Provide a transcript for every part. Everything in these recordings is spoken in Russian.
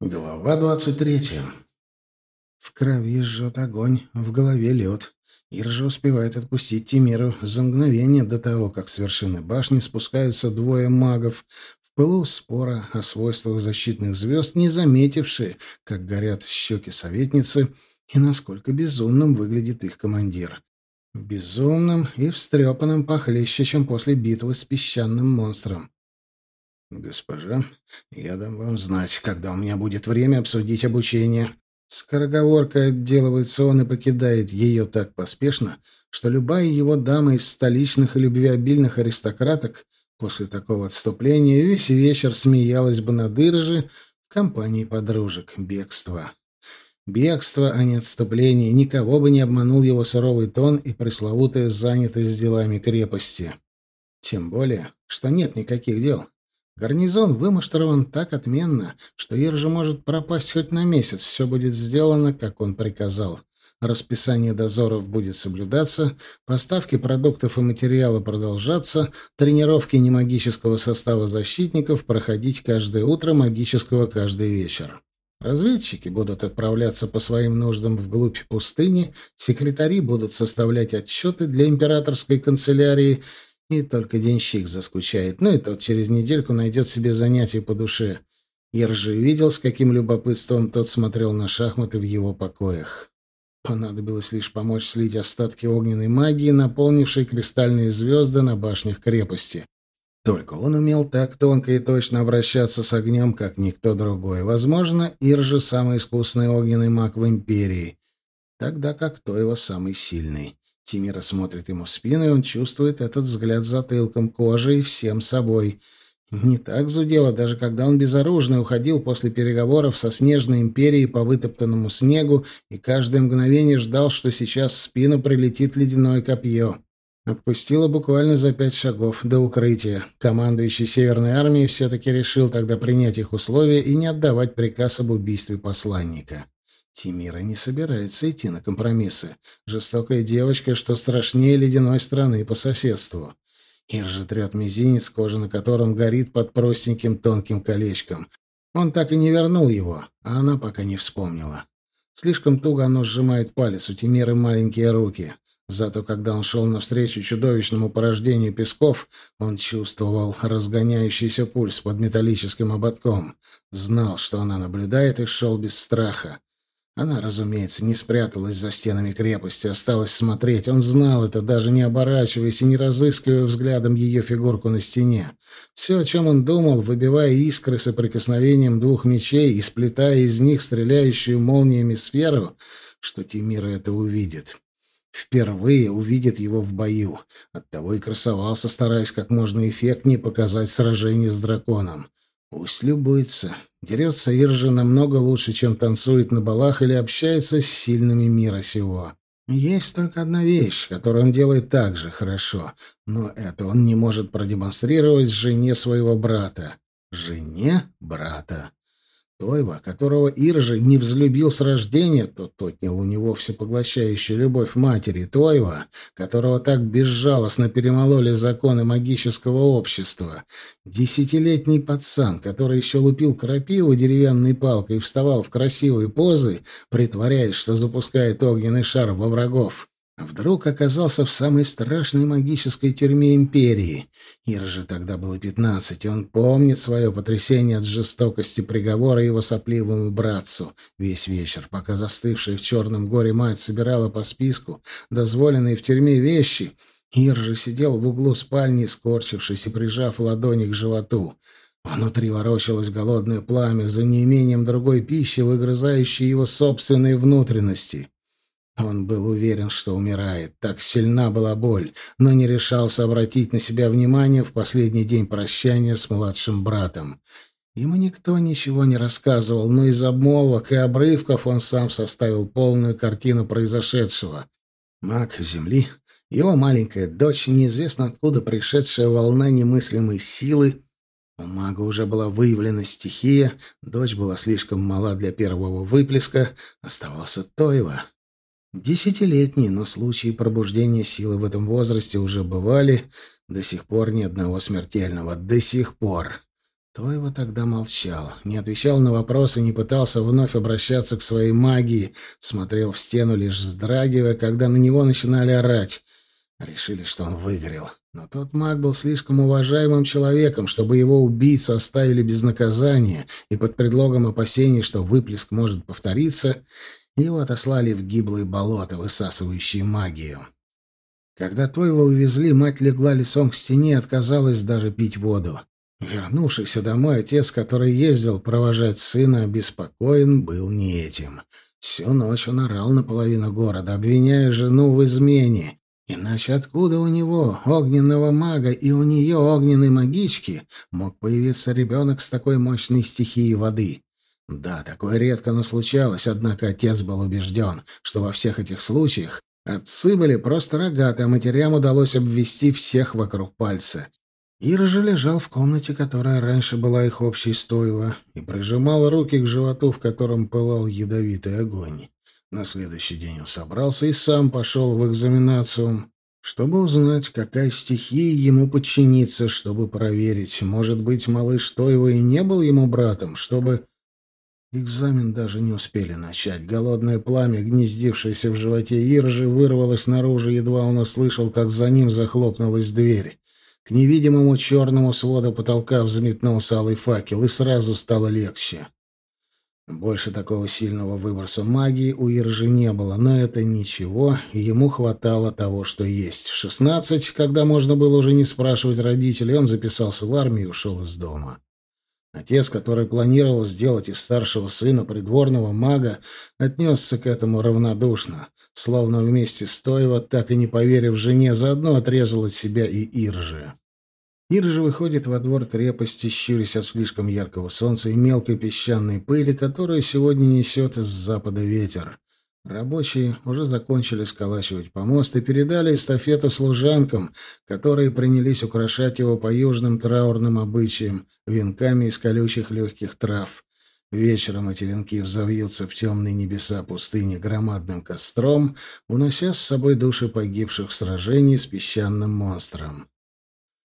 Глава двадцать третья. В крови жжет огонь, в голове лед. Иржа успевает отпустить Тимиру за мгновение до того, как с вершины башни спускаются двое магов, в пылу спора о свойствах защитных звезд, не заметившие, как горят щеки советницы и насколько безумным выглядит их командир. Безумным и встрепанным похлеще, чем после битвы с песчаным монстром. «Госпожа, я дам вам знать, когда у меня будет время обсудить обучение». Скороговоркой отделывается он и покидает ее так поспешно, что любая его дама из столичных и любвеобильных аристократок после такого отступления весь вечер смеялась бы на дырже в компании подружек бегства. Бегство, а не отступление, никого бы не обманул его суровый тон и пресловутая занятость делами крепости. Тем более, что нет никаких дел. Гарнизон вымуштрован так отменно, что Иржа может пропасть хоть на месяц. Все будет сделано, как он приказал. Расписание дозоров будет соблюдаться, поставки продуктов и материала продолжаться, тренировки немагического состава защитников проходить каждое утро, магического каждый вечер. Разведчики будут отправляться по своим нуждам вглубь пустыни, секретари будут составлять отчеты для императорской канцелярии — и только денщик заскучает. Ну и тот через недельку найдет себе занятие по душе. Ир же видел, с каким любопытством тот смотрел на шахматы в его покоях. Понадобилось лишь помочь слить остатки огненной магии, наполнившей кристальные звезды на башнях крепости. Только он умел так тонко и точно обращаться с огнем, как никто другой. Возможно, Ир же самый искусный огненный маг в Империи, тогда как кто его самый сильный. Тимира смотрит ему в спину, и он чувствует этот взгляд затылком, кожей, всем собой. Не так зудело, даже когда он безоружно уходил после переговоров со Снежной Империей по вытоптанному снегу и каждое мгновение ждал, что сейчас в спину прилетит ледяное копье. Отпустило буквально за пять шагов до укрытия. Командующий Северной армией все-таки решил тогда принять их условия и не отдавать приказ об убийстве посланника. Тимира не собирается идти на компромиссы. Жестокая девочка, что страшнее ледяной страны по соседству. Ир трет мизинец, кожа на котором горит под простеньким тонким колечком. Он так и не вернул его, а она пока не вспомнила. Слишком туго оно сжимает палец, у Тимиры маленькие руки. Зато когда он шел навстречу чудовищному порождению песков, он чувствовал разгоняющийся пульс под металлическим ободком. Знал, что она наблюдает, и шел без страха. Она, разумеется, не спряталась за стенами крепости, осталась смотреть. Он знал это, даже не оборачиваясь и не разыскивая взглядом ее фигурку на стене. Все, о чем он думал, выбивая искры соприкосновением двух мечей и сплетая из них стреляющую молниями сферу, что Тимира это увидит. Впервые увидит его в бою. Оттого и красовался, стараясь как можно эффектнее показать сражение с драконом. Пусть любуется. Дерется Иржа намного лучше, чем танцует на балах или общается с сильными мира сего. Есть только одна вещь, которую он делает так же хорошо, но это он не может продемонстрировать жене своего брата. Жене брата. Тойва, которого Иржи не взлюбил с рождения, тот отнял у него всепоглощающую любовь матери. Тойва, которого так безжалостно перемололи законы магического общества. Десятилетний пацан, который еще лупил крапиву деревянной палкой и вставал в красивые позы, притворяясь, что запускает огненный шар во врагов. Вдруг оказался в самой страшной магической тюрьме империи. Ир же тогда было пятнадцать, и он помнит свое потрясение от жестокости приговора его сопливому братцу. Весь вечер, пока застывшая в черном горе мать собирала по списку дозволенные в тюрьме вещи, Ир же сидел в углу спальни, скорчившись и прижав ладони к животу. Внутри ворочалось голодное пламя за неимением другой пищи, выгрызающей его собственные внутренности. Он был уверен, что умирает. Так сильна была боль, но не решался обратить на себя внимание в последний день прощания с младшим братом. Ему никто ничего не рассказывал, но из обмолвок и обрывков он сам составил полную картину произошедшего. Маг Земли, его маленькая дочь, неизвестно откуда пришедшая волна немыслимой силы, у мага уже была выявлена стихия, дочь была слишком мала для первого выплеска, оставался Тоева. Десятилетний, но случаи пробуждения силы в этом возрасте уже бывали, до сих пор ни одного смертельного, до сих пор. Тойва тогда молчал, не отвечал на вопросы, не пытался вновь обращаться к своей магии, смотрел в стену, лишь вздрагивая, когда на него начинали орать. Решили, что он выгорел. Но тот маг был слишком уважаемым человеком, чтобы его убийцу оставили без наказания, и под предлогом опасений, что выплеск может повториться, его отослали в гиблые болота, высасывающие магию. Когда Тойва увезли, мать легла лицом к стене и отказалась даже пить воду. Вернувшийся домой отец, который ездил провожать сына, обеспокоен был не этим. Всю ночь он орал на половину города, обвиняя жену в измене. Иначе откуда у него, огненного мага, и у нее, огненной магички, мог появиться ребенок с такой мощной стихией воды? Да, такое редко, но случалось, однако отец был убежден, что во всех этих случаях отцы были просто рогаты, а матерям удалось обвести всех вокруг пальца. Ира же лежал в комнате, которая раньше была их общей стоева, и прижимал руки к животу, в котором пылал ядовитый огонь. На следующий день он собрался и сам пошел в экзаменацию, чтобы узнать, какая стихия ему подчинится, чтобы проверить, может быть, малыш Тоева и не был ему братом, чтобы... Экзамен даже не успели начать. Голодное пламя, гнездившееся в животе Иржи, вырвалось наружу, едва он услышал, как за ним захлопнулась дверь. К невидимому черному своду потолка взметнулся алый факел, и сразу стало легче. Больше такого сильного выброса магии у Иржи не было, но это ничего, ему хватало того, что есть. В шестнадцать, когда можно было уже не спрашивать родителей, он записался в армию и ушел из дома. Отец, который планировал сделать из старшего сына придворного мага, отнесся к этому равнодушно, словно вместе с Тоева, так и не поверив жене, заодно отрезал от себя и Иржи. Ира же выходит во двор крепости, щурясь от слишком яркого солнца и мелкой песчаной пыли, которую сегодня несет из запада ветер. Рабочие уже закончили сколачивать помост и передали эстафету служанкам, которые принялись украшать его по южным траурным обычаям, венками из колючих легких трав. Вечером эти венки взовьются в темные небеса пустыни громадным костром, унося с собой души погибших в сражении с песчаным монстром.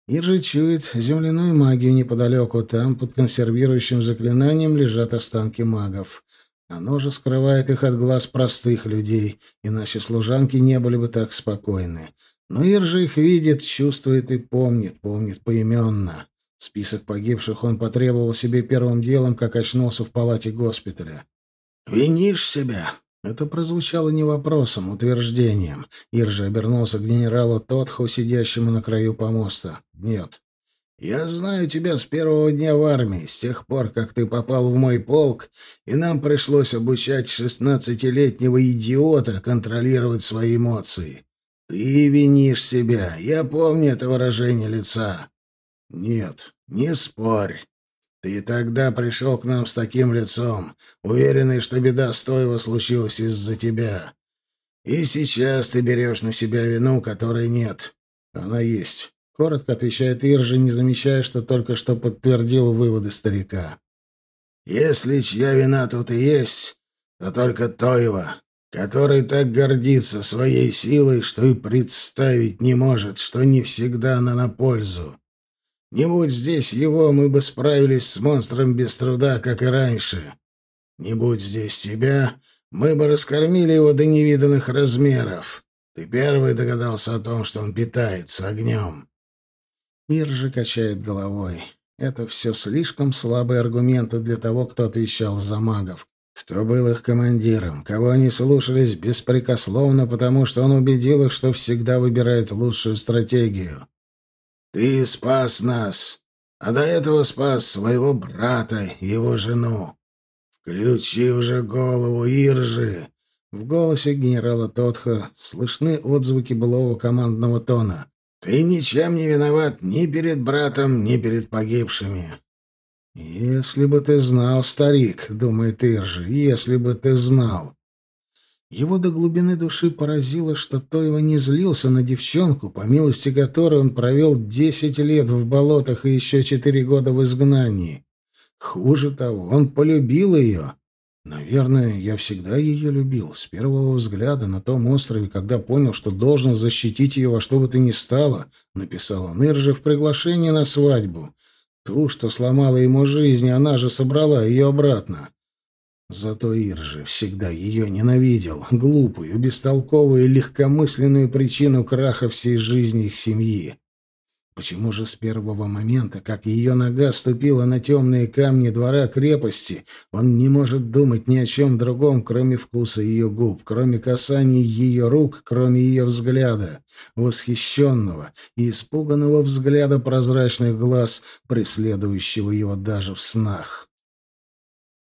Иржи чует земляную магию неподалеку. Там, под консервирующим заклинанием, лежат останки магов. Оно же скрывает их от глаз простых людей, иначе служанки не были бы так спокойны. Но Иржи их видит, чувствует и помнит, помнит поименно. Список погибших он потребовал себе первым делом, как очнулся в палате госпиталя. «Винишь себя?» Это прозвучало не вопросом, утверждением. Иржи обернулся к генералу Тотху, сидящему на краю помоста. «Нет». «Я знаю тебя с первого дня в армии, с тех пор, как ты попал в мой полк, и нам пришлось обучать шестнадцатилетнего идиота контролировать свои эмоции. Ты винишь себя, я помню это выражение лица». «Нет, не спорь. Ты тогда пришел к нам с таким лицом, уверенный, что беда Стоева случилась из-за тебя. И сейчас ты берешь на себя вину, которой нет. Она есть. Коротко отвечает Иржи, не замечая, что только что подтвердил выводы старика. Если чья вина тут и есть, то только Тоева, который так гордится своей силой, что и представить не может, что не всегда она на пользу. Не будь здесь его, мы бы справились с монстром без труда, как и раньше. Не будь здесь тебя, мы бы раскормили его до невиданных размеров. Ты первый догадался о том, что он питается огнем. Мир же качает головой. Это все слишком слабые аргументы для того, кто отвечал за магов. Кто был их командиром, кого они слушались беспрекословно, потому что он убедил их, что всегда выбирает лучшую стратегию. Ты спас нас, а до этого спас своего брата его жену. Включи уже голову, Иржи!» В голосе генерала Тотха слышны отзвуки былого командного тона. «Ты ничем не виноват ни перед братом, ни перед погибшими». «Если бы ты знал, старик», — думает Иржи, — «если бы ты знал». Его до глубины души поразило, что Тойва не злился на девчонку, по милости которой он провел десять лет в болотах и еще четыре года в изгнании. Хуже того, он полюбил ее. Наверное, я всегда ее любил, с первого взгляда на том острове, когда понял, что должен защитить ее во что бы то ни стало, написал он Ирже в приглашении на свадьбу. Ту, что сломала ему жизнь, она же собрала ее обратно. Зато Иржи всегда ее ненавидел, глупую, бестолковую и легкомысленную причину краха всей жизни их семьи. Почему же с первого момента, как ее нога ступила на темные камни двора крепости, он не может думать ни о чем другом, кроме вкуса ее губ, кроме касаний ее рук, кроме ее взгляда, восхищенного и испуганного взгляда прозрачных глаз, преследующего его даже в снах?